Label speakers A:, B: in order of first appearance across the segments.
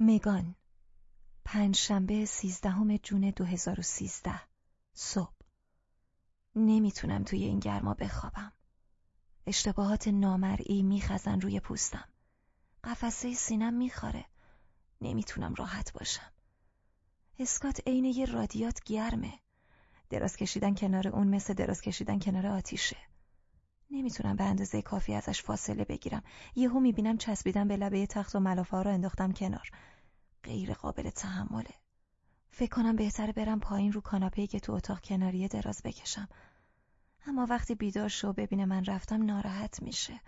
A: مگان. پنج شنبه سیزدهم جون 2013 صبح. نمی‌تونم توی این گرما بخوابم. اشتباهات نامرئی میخزن روی پوستم. قفسه سینم میخواره نمی‌تونم راحت باشم. اسکات عین یه رادیات گرمه. دراز کشیدن کنار اون مثل دراز کشیدن کنار آتیشه. نمی‌تونم به اندازه کافی ازش فاصله بگیرم. یهو می‌بینم چسبیدم به لبه تخت و ملافه ها رو انداختم کنار. غیر قابل تحمله. فکر کنم بهتره برم پایین رو کاناپه‌ای که تو اتاق کناریه دراز بکشم. اما وقتی بیدار شو ببینه من رفتم ناراحت میشه.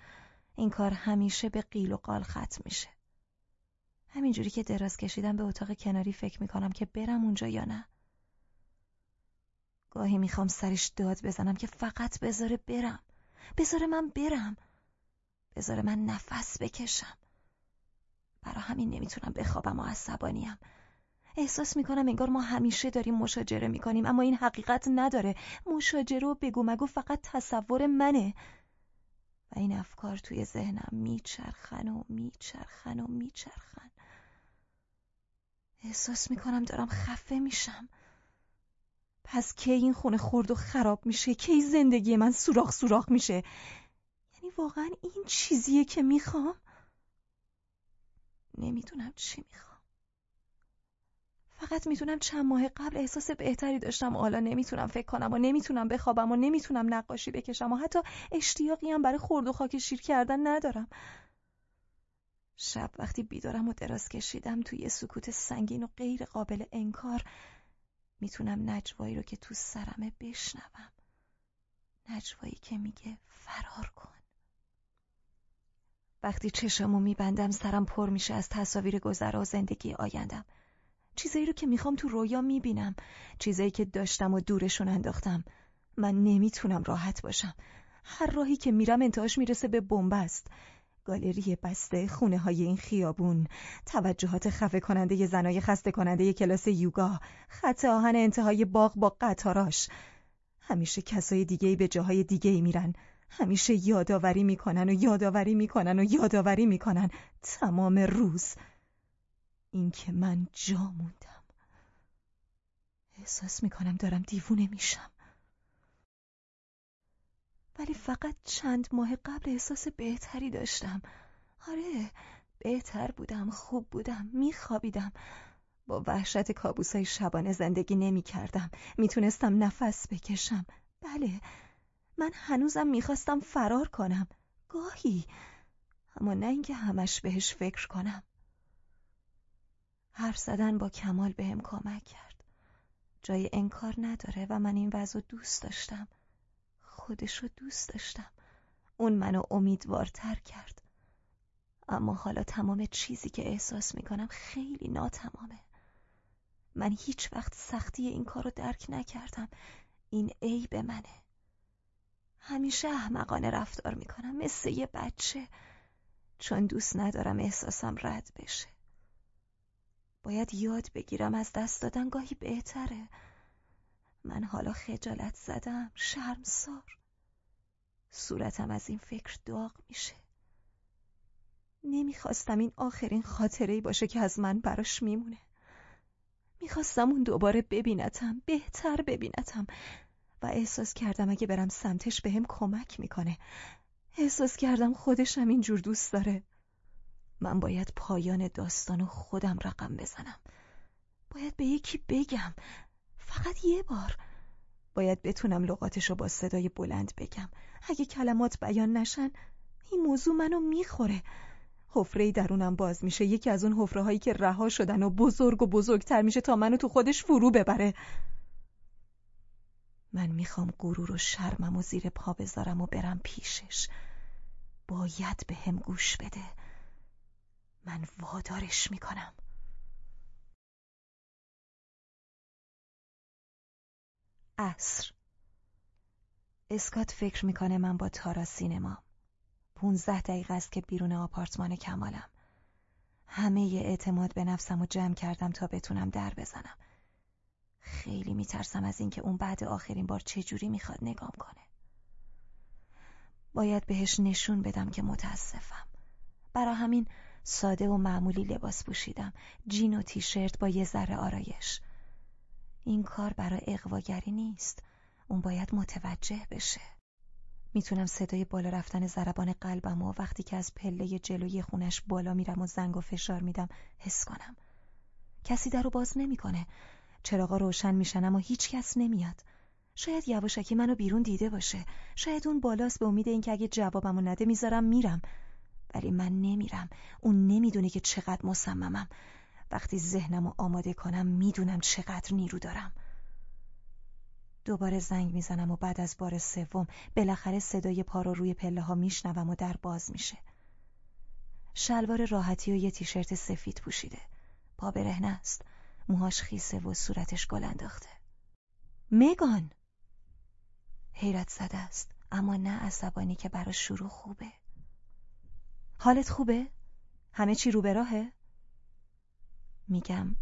A: این کار همیشه به قیل و قال ختم میشه. همینجوری که دراز کشیدم به اتاق کناری فکر می‌کنم که برم اونجا یا نه. گاهی می‌خوام سرش داد بزنم که فقط بذاره برم. بذاره من برم. بذاره من نفس بکشم. برا همین نمی‌تونم بخوابم و عصبانیم. احساس می‌کنم انگار ما همیشه داریم مشاجره می‌کنیم اما این حقیقت نداره. مشاجره و بگو مگو فقط تصور منه. و این افکار توی ذهنم میچرخن و میچرخن و میچرخن. احساس می‌کنم دارم خفه میشم. پس کی این خونه خورد و خراب میشه؟ کی زندگی من سوراخ سوراخ میشه؟ یعنی واقعا این چیزیه که می‌خوام؟ نمی‌دونم چی می‌خوام. فقط می‌دونم چند ماه قبل احساس بهتری داشتم. حالا نمی‌تونم فکر کنم و نمی‌تونم بخوابم و نمی‌تونم نقاشی بکشم و حتی اشتیاقی هم برای خورد و خاک شیر کردن ندارم. شب وقتی بیدارم و دراز کشیدم توی سکوت سنگین و غیر قابل انکار می‌تونم نجوایی رو که تو سرمه بشنوم. نجوایی که میگه فرار کن. وقتی چشمو میبندم سرم پر میشه از تصاویر گذرا و زندگی آیندم. چیزایی رو که می‌خوام تو رویا می‌بینم. چیزایی که داشتم و دورشون انداختم. من نمی‌تونم راحت باشم. هر راهی که میرم انتهاش می‌رسه به بنبست گالری بسته خونه های این خیابون. توجهات خفه کننده زنای خسته کننده کلاس یوگا. خط آهن انتهای باغ با قطاراش. همیشه کسای دیگه به جاهای دیگه میرن. همیشه یادآوری می‌کنن و یادآوری می‌کنن و یادآوری می‌کنن. تمام روز. اینکه من جا موندم. احساس می‌کنم دارم دیوونه میشم. ولی فقط چند ماه قبل احساس بهتری داشتم. آره بهتر بودم خوب بودم میخوابیدم. با وحشت کابوسای شبانه زندگی نمی کردم می‌تونستم نفس بکشم. بله من هنوزم می‌خواستم فرار کنم. گاهی. اما نه اینکه همش بهش فکر کنم. حرف زدن با کمال بهم کمک کرد. جای انکار نداره و من این وضع دوست داشتم. خودشو دوست داشتم. اون منو امیدوارتر کرد. اما حالا تمام چیزی که احساس می‌کنم خیلی ناتمامه. من هیچ وقت سختی این کار رو درک نکردم. این عیب منه. همیشه احمقانه رفتار می‌کنم مثل یه بچه. چون دوست ندارم احساسم رد بشه. باید یاد بگیرم از دست دادن گاهی بهتره. من حالا خجالت زدم شرمسار. صورتم از این فکر داغ میشه. نمی‌خواستم این آخرین خاطره باشه که از من براش میمونه. می‌خواستم اون دوباره ببینتم بهتر ببینتم. و احساس کردم اگه برم سمتش بهم کمک می‌کنه. احساس کردم خودشم اینجور دوست داره. من باید پایان داستانو خودم رقم بزنم. باید به یکی بگم. فقط یه بار. باید بتونم لغاتشو با صدای بلند بگم. اگه کلمات بیان نشن این موضوع منو می‌خوره. حفره درونم باز میشه. یکی از اون حفره هایی که رها شدن و بزرگ و بزرگتر میشه تا منو تو خودش فرو ببره. من می‌خوام غرور و شرمم و زیر پا بذارم و برم پیشش. باید به هم گوش بده. من وادارش می‌کنم. عصر. اسکات فکر می‌کنه من با تارا سینما. پونزده دقیقه است که بیرون آپارتمان کمالم. همه اعتماد به نفسم و جمع کردم تا بتونم در بزنم. خیلی میترسم از اینکه اون بعد آخرین بار چجوری می‌خواد نگام کنه. باید بهش نشون بدم که متاسفم. برا همین ساده و معمولی لباس پوشیدم. جین و تیشرت با یه ذره آرایش. این کار برای اقواگری نیست. اون باید متوجه بشه. می‌تونم صدای بالا رفتن ضربان قلبم و وقتی که از پله جلوی خونش بالا میرم و زنگ و فشار میدم حس کنم. کسی در رو باز نمی‌کنه. چراغا روشن میشن اما هیچ کس نمیاد. شاید یواشکی منو بیرون دیده باشه. شاید اون بالاست به امید اینکه اگه جوابمو نده می‌ذارم میرم. ولی من نمیرم. اون نمی‌دونه که چقدر مصممم. وقتی ذهنمو آماده کنم می‌دونم چقدر نیرو دارم. دوباره زنگ می‌زنم و بعد از بار سوم بالاخره صدای پا رو روی پله ها میشنوم و در باز میشه. شلوار راحتی و یه تیشرت سفید پوشیده. پا برهنه است. موهاش خیسه و صورتش گل انداخته. مگان حیرت زده است. اما نه عصبانی که برا شروع خوبه. حالت خوبه؟ همه چی رو به راهه؟ میگم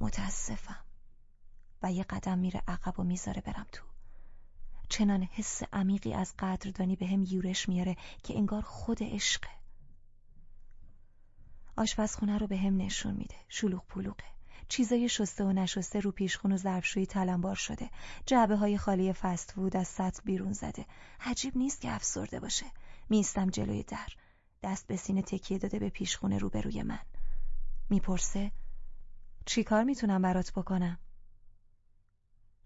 A: متاسفم. و یه قدم میره عقب و می‌ذاره برم تو. چنان حس عمیقی از قدردانی به هم یورش میاره که انگار خود عشقه. آشپزخونه رو به هم نشون میده. شلوغ پلوغه. چیزای شسته و نشسته رو پیشخون و ظرفشویی تلمبار شده. جعبه های خالی فست فود از سطل بیرون زده. عجیب نیست که افسرده باشه. میستم جلوی در. دست به سینه تکیه داده به پیشخونه روبروی من. می‌پرسه چی کار می‌تونم برات بکنم؟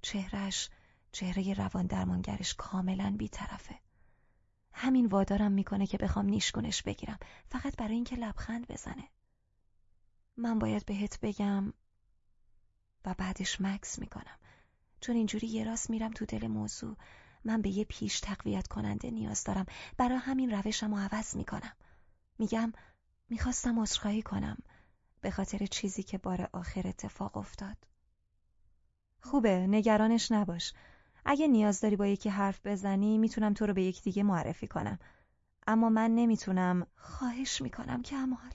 A: چهرش چهره روان درمانگرش کاملا بیطرفه. همین وادارم می‌کنه که بخوام نیشگونش بگیرم فقط برای اینکه لبخند بزنه. من باید بهت بگم و بعدش مکس می‌کنم. چون اینجوری یه راست میرم تو دل موضوع. من به یه پیش تقویت کننده نیاز دارم. برای همین روشم رو عوض می‌کنم. میگم می‌خواستم عذرخواهی کنم. به خاطر چیزی که بار آخر اتفاق افتاد. خوبه نگرانش نباش. اگه نیاز داری با یکی حرف بزنی می‌تونم تو رو به یک دیگه معرفی کنم. اما من نمی‌تونم. خواهش می‌کنم کمال.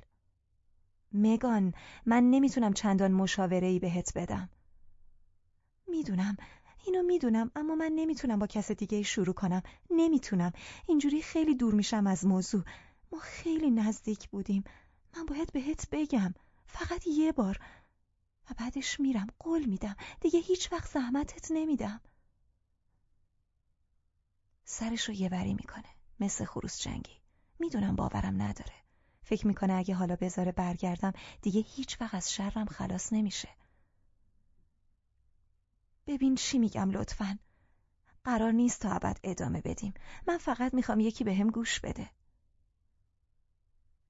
A: مگان من نمی‌تونم چندان مشاوره ای بهت بدم. می‌دونم اینو می‌دونم اما من نمی‌تونم با کس دیگه شروع کنم. نمی‌تونم. اینجوری خیلی دور میشم از موضوع. ما خیلی نزدیک بودیم. من باید بهت بگم. فقط یه بار. و بعدش میرم قول میدم. دیگه هیچ وقت زحمتت نمیدم. سرش رو یه وری می‌کنه مثل خروس جنگی. می‌دونم باورم نداره. فکر می‌کنه اگه حالا بذاره برگردم دیگه هیچ وقت از شرم خلاص نمیشه. ببین چی میگم لطفا. قرار نیست تا ابد ادامه بدیم. من فقط می‌خوام یکی به هم گوش بده.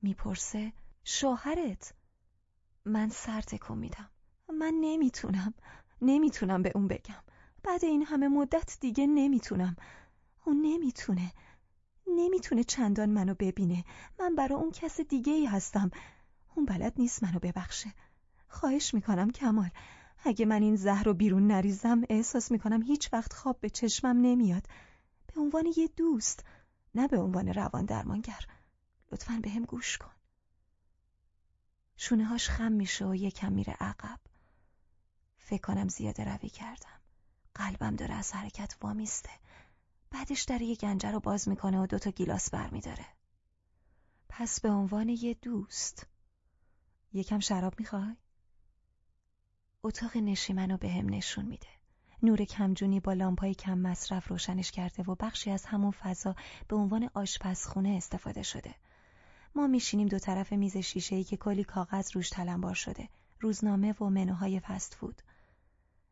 A: می‌پرسه شوهرت؟ من سر تکون میدم. من نمی‌تونم. نمی‌تونم به اون بگم. بعد این همه مدت دیگه نمی‌تونم. اون نمی‌تونه. نمی‌تونه چندان منو ببینه. من برای اون کس دیگه ای هستم. اون بلد نیست منو ببخشه. خواهش می‌کنم کمال. اگه من این زهر رو بیرون نریزم احساس می‌کنم هیچ وقت خواب به چشمم نمیاد. به عنوان یه دوست نه به عنوان روان درمانگر لطفا به هم گوش کن. شونه هاش خم میشه و یکم میره عقب. فکر کنم زیاده روی کردم. قلبم داره از حرکت وامیسته. بعدش در یه گنجه رو باز می‌کنه و دوتا گیلاس برمیداره. پس به عنوان یه دوست یکم شراب می‌خوای؟ اتاق نشیمن رو به هم نشون میده. نور کمجونی با لامپای کم مصرف روشنش کرده و بخشی از همون فضا به عنوان آشپزخونه استفاده شده. ما میشینیم دو طرف میز شیشه‌ای که کلی کاغذ روش تلمبار شده. روزنامه و منوهای فست فود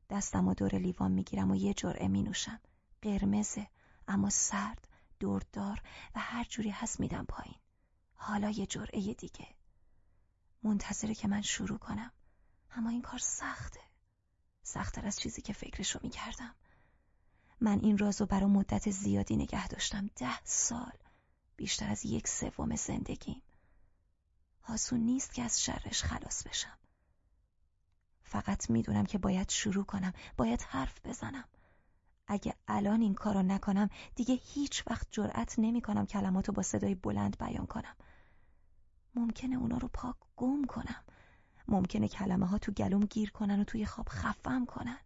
A: دستم و دور لیوان می‌گیرم و یه جرعه مینوشم. قرمزه اما سرد دردار و هر جوری هست میدم پایین. حالا یه جرعه دیگه. منتظره که من شروع کنم. اما این کار سخته. سختتر از چیزی که فکرشو می‌کردم. من این رازو برای مدت زیادی نگه داشتم. ده سال. بیشتر از یک سوم زندگیم. آسون نیست که از شرش خلاص بشم. فقط می‌دونم که باید شروع کنم باید حرف بزنم. اگه الان این کارو نکنم دیگه هیچ وقت جرأت نمی کنم کلماتو با صدای بلند بیان کنم. ممکنه اونا رو پاک گم کنم. ممکنه کلمه ها تو گلوم گیر کنن و توی خواب خفم کنن.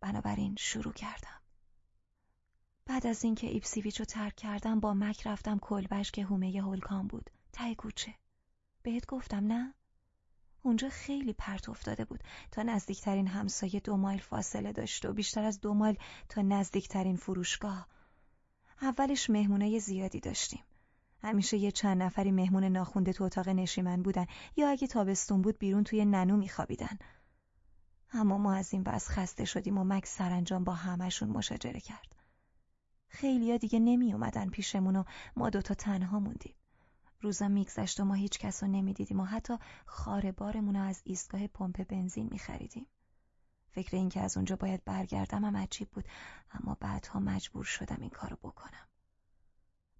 A: بنابراین شروع کردم. بعد از اینکه ایپسویچ رو ترک کردم با مک رفتم کلبش که حومه هولکام بود. ته کوچه. بهت گفتم نه؟ اونجا خیلی پرت افتاده بود. تا نزدیکترین همسایه دو مایل فاصله داشت و بیشتر از دو مایل تا نزدیکترین فروشگاه. اولش مهمونه زیادی داشتیم. همیشه یه چند نفری مهمون ناخونده تو اتاق نشیمن بودن یا اگه تابستون بود بیرون توی ننو میخوابیدن. اما ما از این وضع خسته شدیم و مک سرانجام با همهشون مشاجره کرد. خیلیا دیگه نمی اومدن پیشمون و ما دوتا تنها موندیم. روزا میگذشت و ما هیچ کس رو نمی‌دیدیم و حتی خاره بارمون از ایستگاه پمپ بنزین میخریدیم. فکر اینکه از اونجا باید برگردم هم عجیب بود اما بعدها مجبور شدم این کارو بکنم.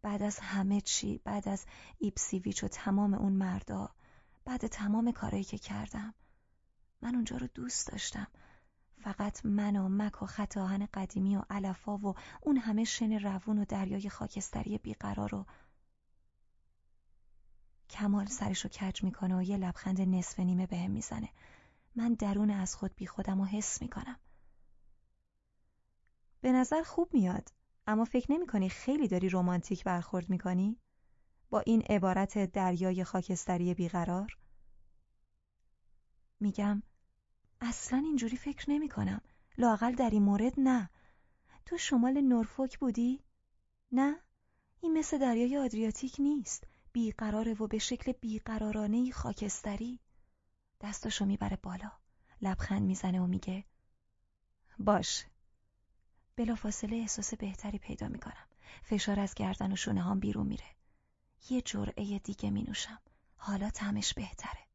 A: بعد از همه چی بعد از ایپسیویچ و تمام اون مردا بعد تمام کارایی که کردم من اونجا رو دوست داشتم. فقط من و مک و خطاهن قدیمی و علفا و اون همه شن روون و دریای خاکستری بیقرار و کمال سرشو کج می‌کنه و یه لبخند نصف نیمه بهم می‌زنه من درون از خود بی خودم و حس می‌کنم به نظر خوب میاد اما فکر نمی کنی خیلی داری رومانتیک برخورد می‌کنی؟ با این عبارت دریای خاکستری بیقرار؟ میگم اصلا اینجوری فکر نمی کنم. لاقل در این مورد نه. تو شمال نورفوک بودی؟ نه؟ این مثل دریای آدریاتیک نیست. بیقراره و به شکل بیقرارانه خاکستری. دستاشو می‌بره بالا. لبخند می‌زنه و میگه باش. بلافاصله احساس بهتری پیدا می‌کنم. فشار از گردن و شونه هم بیرون میره. یه جرعه دیگه می نوشم حالا تمش بهتره.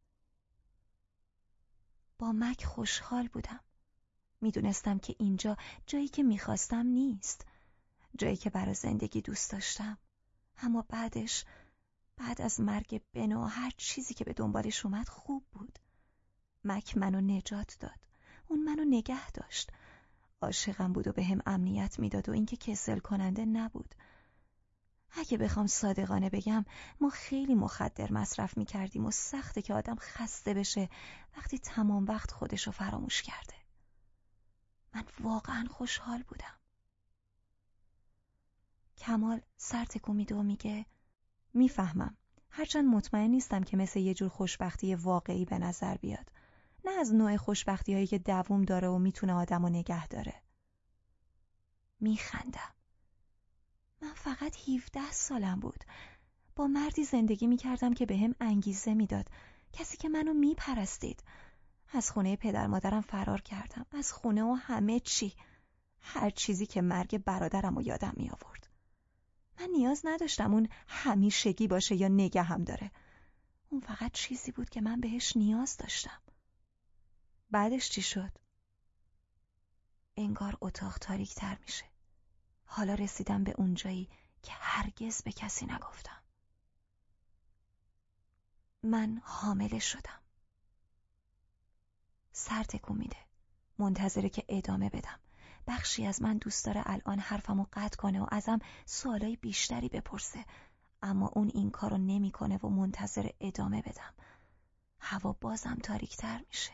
A: با مک خوشحال بودم. می‌دونستم که اینجا جایی که می‌خواستم نیست. جایی که برای زندگی دوست داشتم. اما بعدش بعد از مرگ بنا هر چیزی که به دنبالش اومد خوب بود. مک منو نجات داد. اون منو نگه داشت. عاشقم بود و به هم امنیت می‌داد و اینکه کسل کننده نبود. اگه بخوام صادقانه بگم ما خیلی مخدر مصرف می‌کردیم و سخته که آدم خسته بشه وقتی تمام وقت خودشو فراموش کرده. من واقعا خوشحال بودم. کمال سر تکون میده و میگه می‌فهمم. هرچند مطمئن نیستم که مثل یه جور خوشبختی واقعی به نظر بیاد. نه از نوع خوشبختی هایی که دووم داره و می‌تونه آدم و نگه داره. میخندم. من فقط 17 سالم بود. با مردی زندگی می‌کردم که به هم انگیزه می‌داد. کسی که منو میپرستید. از خونه پدر مادرم فرار کردم. از خونه و همه چی. هر چیزی که مرگ برادرم و یادم می آورد من نیاز نداشتم اون همیشگی باشه یا نگه هم داره. اون فقط چیزی بود که من بهش نیاز داشتم. بعدش چی شد؟ انگار اتاق تاریک تر میشه. حالا رسیدم به اونجایی که هرگز به کسی نگفتم. من حامله شدم. سر تکون میده. منتظره که ادامه بدم. بخشی از من دوست داره الان حرفمو قطع کنه و ازم سوالای بیشتری بپرسه. اما اون این کارو نمی‌کنه و منتظر ادامه بدم. هوا بازم تاریکتر میشه.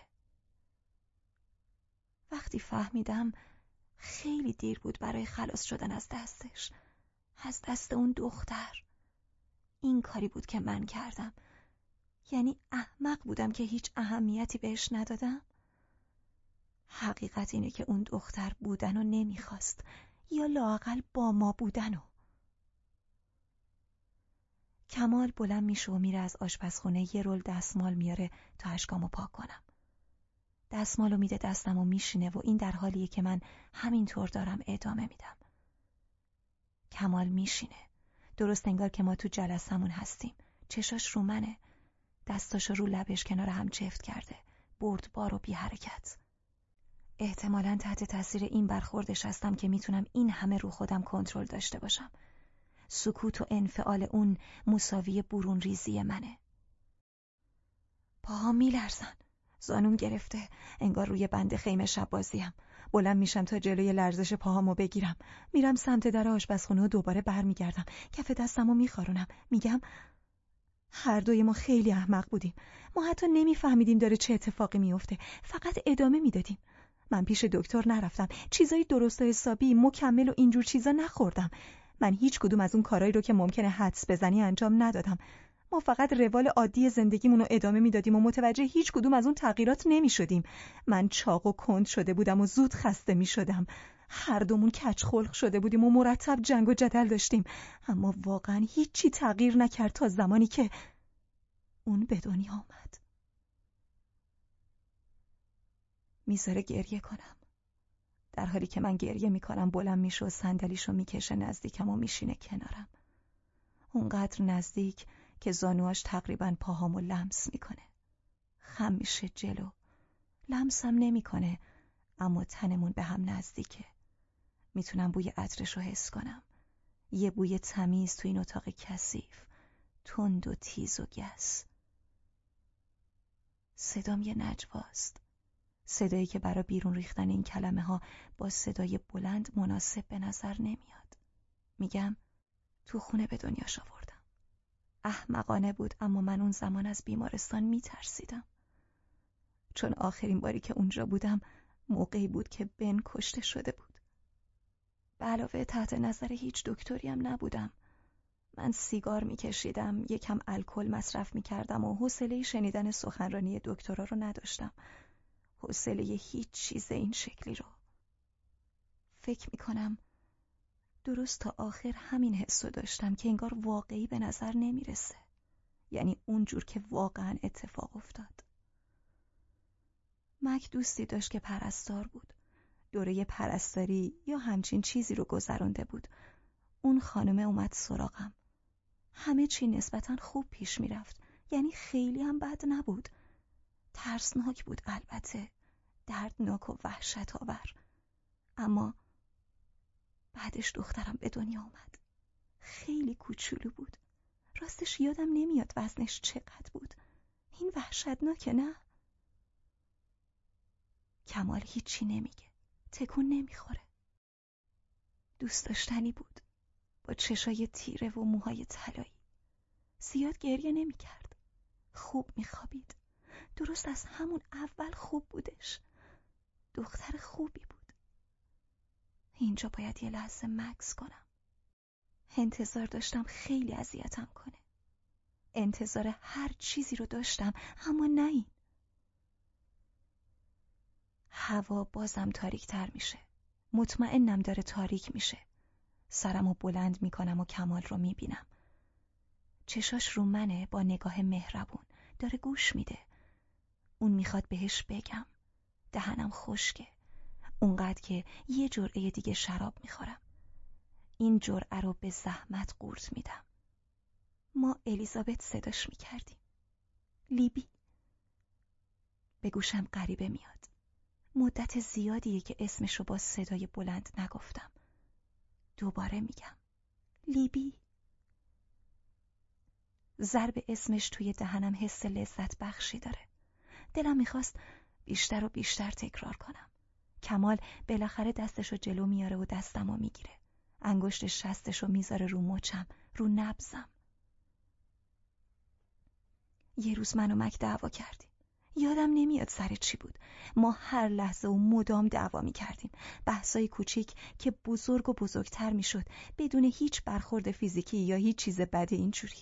A: وقتی فهمیدم خیلی دیر بود برای خلاص شدن از دستش. از دست اون دختر. این کاری بود که من کردم. یعنی احمق بودم که هیچ اهمیتی بهش ندادم. حقیقت اینه که اون دختر بودن و نمی‌خواست یا لاقل با ما بودن و. کمال بلند میشه و میره از آشپزخونه یه رول دستمال میاره تا اشکامو پاک کنم. دستمالو میده دستم و میشینه و این در حالیه که من همینطور دارم ادامه میدم. کمال میشینه. درست انگار که ما تو جلسمون هستیم. چشاش رو منه. دستاشو رو لبش کنار هم چفت کرده. بار و بی حرکت. احتمالا تحت تاثیر این برخوردش هستم که می‌تونم این همه رو خودم کنترل داشته باشم. سکوت و انفعال اون مساوی برون ریزی منه. پاها میلرزن. زانوم گرفته. انگار روی بند خیمه شب بازیم. بلند میشم تا جلوی لرزش پاهامو بگیرم. میرم سمت در آشپزخونه و دوباره برمیگردم. کف دستمو میخارونم. میگم هر دوی ما خیلی احمق بودیم. ما حتی نمیفهمیدیم داره چه اتفاقی میفته. فقط ادامه می‌دادیم. من پیش دکتر نرفتم. چیزای درست و حسابی مکمل و اینجور چیزا نخوردم. من هیچ کدوم از اون کارایی رو که ممکنه حدس بزنی انجام ندادم. ما فقط روال عادی زندگیمون رو ادامه می‌دادیم و متوجه هیچ کدوم از اون تغییرات نمی شدیم. من چاق و کند شده بودم و زود خسته می شدم. هر دومون کچ خلق شده بودیم و مرتب جنگ و جدل داشتیم اما واقعا هیچی تغییر نکرد تا زمانی که اون به دنیا آمد می‌ذاره گریه کنم در حالی که من گریه می‌کنم بلند میشه و صندلیشو می‌کشه نزدیکم و میشینه کنارم اونقدر نزدیک که زانواش تقریبا پاهامو لمس می‌کنه. خم میشه جلو. لمسم نمی‌کنه اما تنمون به هم نزدیکه. می‌تونم بوی عطرش رو حس کنم. یه بوی تمیز تو این اتاق کثیف. تند و تیز و گس. صدام یه نجواست صدایی که برای بیرون ریختن این کلمه ها با صدای بلند مناسب به نظر نمیاد. میگم تو خونه به دنیا آوردم. احمقانه بود اما من اون زمان از بیمارستان میترسیدم. چون آخرین باری که اونجا بودم موقعی بود که بن کشته شده بود. به علاوه تحت نظر هیچ دکتری هم نبودم. من سیگار میکشیدم یکم الکل مصرف می‌کردم و حوصله شنیدن سخنرانی دکترا رو نداشتم. حوصله هیچ چیز این شکلی رو. فکر می‌کنم درست تا آخر همین حس داشتم که انگار واقعی به نظر نمی‌رسه. یعنی اونجور که واقعا اتفاق افتاد. مک دوستی داشت که پرستار بود. دوره پرستاری یا همچین چیزی رو گذرانده بود. اون خانمه اومد سراغم. همه چی نسبتا خوب پیش می‌رفت. یعنی خیلی هم بد نبود. ترسناک بود البته. دردناک و وحشت آور اما بعدش دخترم به دنیا آمد. خیلی کوچولو بود. راستش یادم نمیاد وزنش چقدر بود. این وحشتناکه نه؟ کمال هیچی نمیگه. تکون نمی‌خوره. دوست داشتنی بود. با چشای تیره و موهای طلایی. زیاد گریه نمی‌کرد. خوب میخوابید. درست از همون اول خوب بودش. دختر خوبی اینجا باید یه لحظه مکس کنم. انتظار داشتم خیلی اذیتم کنه. انتظار هر چیزی رو داشتم اما نه این. هوا بازم تاریک تر میشه. مطمئنم داره تاریک میشه. سرم رو بلند می‌کنم و کمال رو می‌بینم. چشاش رو منه با نگاه مهربون. داره گوش میده. اون می‌خواد بهش بگم. دهنم خشکه. اونقدر که یه جرعه دیگه شراب می‌خورم. این جرعه رو به زحمت قورت میدم. ما الیزابت صداش می‌کردیم. لیبی. به گوشم غریبه میاد. مدت زیادیه که اسمش رو با صدای بلند نگفتم. دوباره میگم. لیبی. ضرب اسمش توی دهنم حس لذت بخشی داره. دلم می‌خواست بیشتر و بیشتر تکرار کنم. کمال بالاخره دستشو جلو میاره و دستمو می‌گیره. انگشت شستشو می‌ذاره رو مچم رو نبزم یه روز من و مک دعوا کردیم یادم نمیاد سر چی بود. ما هر لحظه و مدام دعوا می کردیم بحثای کوچیک که بزرگ و بزرگتر می شد بدون هیچ برخورد فیزیکی یا هیچ چیز بد اینجوری.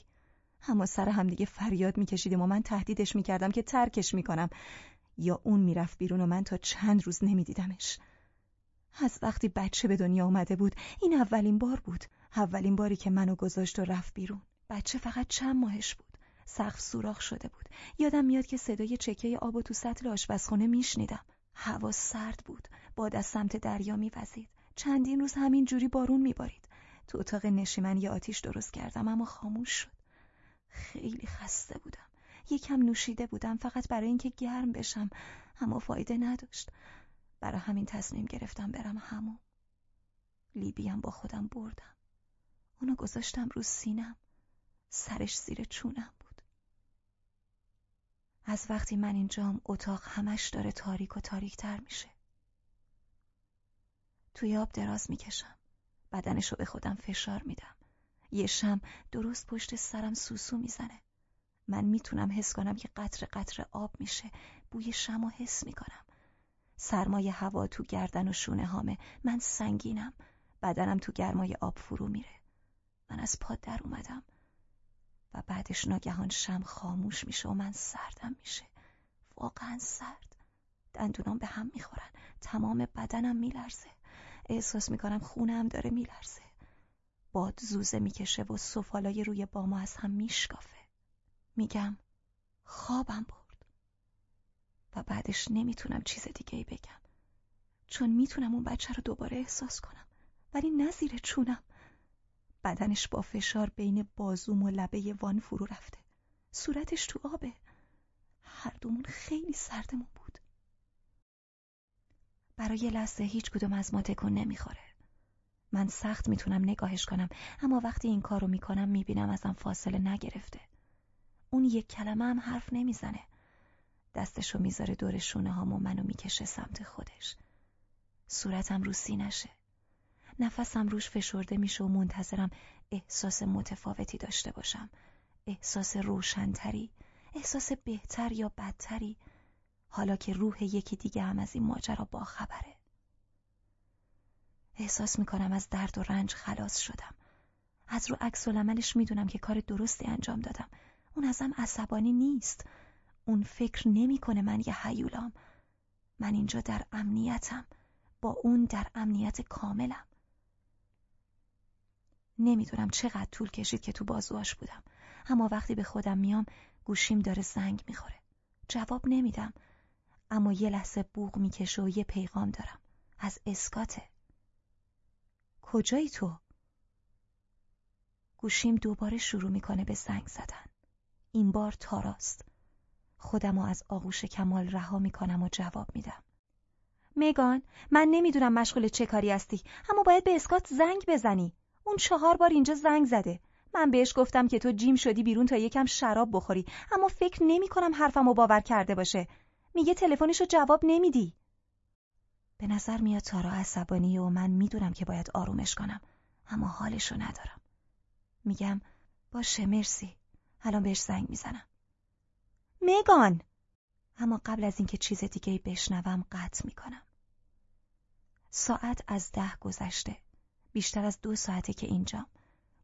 A: اما سر همدیگه فریاد میکشیدیم و من تهدیدش می‌کردم که ترکش می‌کنم. یا اون می‌رفت بیرون و من تا چند روز نمیدیدمش. از وقتی بچه به دنیا آمده بود این اولین بار بود. اولین باری که منو گذاشت و رفت بیرون. بچه فقط چند ماهش بود. سقف سوراخ شده بود. یادم میاد که صدای چکه آب و تو سطل آشپزخونه میشنیدم. هوا سرد بود. باد از سمت دریا میوزید. چندین روز همین جوری بارون میبارید. تو اتاق نشیمن یه آتیش درست کردم اما خاموش شد. خیلی خسته بودم. یکم نوشیده بودم فقط برای اینکه گرم بشم اما فایده نداشت. برای همین تصمیم گرفتم برم همون لیبیم با خودم بردم. اونو گذاشتم رو سینم. سرش زیر چونم بود. از وقتی من اینجام اتاق همش داره تاریک و تاریک تر میشه. توی آب دراز می‌کشم. بدنشو به خودم فشار میدم. یه شم درست پشت سرم سوسو می‌زنه. من می‌تونم حس کنم که قطر قطر آب میشه. بوی شم و حس می‌کنم. سرمایه هوا تو گردن و شونه هامه. من سنگینم. بدنم تو گرمای آب فرو میره. من از پا در اومدم. و بعدش ناگهان شم خاموش میشه و من سردم میشه. واقعا سرد. دندونام به هم می‌خورن. تمام بدنم میلرزه. احساس می‌کنم خونم داره میلرزه. باد زوزه می‌کشه و سفالای روی باما از هم میشکافه. میگم. خوابم برد. و بعدش نمی‌تونم چیز دیگه ای بگم. چون می‌تونم اون بچه رو دوباره احساس کنم. ولی نزیر چونم. بدنش با فشار بین بازوم و لبه وان فرو رفته. صورتش تو آبه. هر دومون خیلی سردمون بود. برای لحظه هیچ کدوم از ما تکون نمی‌خوره. من سخت می‌تونم نگاهش کنم اما وقتی این کارو می‌کنم می‌بینم ازم فاصله نگرفته. اون یک کلمه هم حرف نمی‌زنه. دستشو می‌ذاره دور شونه هام و منو می‌کشه سمت خودش. صورتم رو سینشه نفسم روش فشرده میشه و منتظرم احساس متفاوتی داشته باشم. احساس روشنتری احساس بهتر یا بدتری. حالا که روح یکی دیگه هم از این ماجرا باخبره. احساس می‌کنم از درد و رنج خلاص شدم. از رو عکس العملش می‌دونم که کار درستی انجام دادم. اون ازم عصبانی نیست. اون فکر نمی‌کنه من یه حیولام. من اینجا در امنیتم. با اون در امنیت کاملم. نمی‌دونم چقدر طول کشید که تو بازواش بودم. اما وقتی به خودم میام گوشیم داره زنگ می‌خوره. جواب نمیدم. اما یه لحظه بوغ می‌کشه و یه پیغام دارم. از اسکاته. کجایی تو؟ گوشیم دوباره شروع می‌کنه به زنگ زدن. این بار تاراست خودم از آغوش کمال رها می‌کنم و جواب میدم. مگان من نمی‌دونم مشغول چه کاری هستی اما باید به اسکات زنگ بزنی. اون چهار بار اینجا زنگ زده. من بهش گفتم که تو جیم شدی بیرون تا یکم شراب بخوری اما فکر نمی کنم حرفمو باور کرده باشه. میگه تلفنشو جواب نمیدی. به نظر میاد تارا عصبانی و من می‌دونم که باید آرومش کنم اما حالشو ندارم. میگم باشه مرسی. الان بهش زنگ می‌زنم. میگان! اما قبل از اینکه چیز دیگه بشنوم قطع می‌کنم. ساعت از ده گذشته. بیشتر از دو ساعته که اینجام.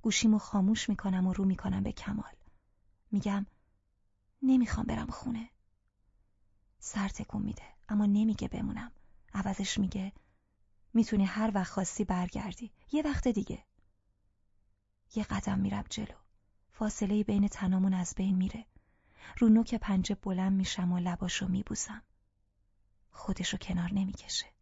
A: گوشیمو خاموش می‌کنم و رو می‌کنم به کمال. میگم نمی‌خوام برم خونه. سر تکون میده اما نمیگه بمونم. عوضش میگه می‌تونی هر وقت خواستی برگردی. یه وقت دیگه. یه قدم میرم جلو. فاصله بین تنامون از بین میره. رو نوک پنجه بلند میشم و لباشو میبوسم. خودشو کنار نمی‌کشه.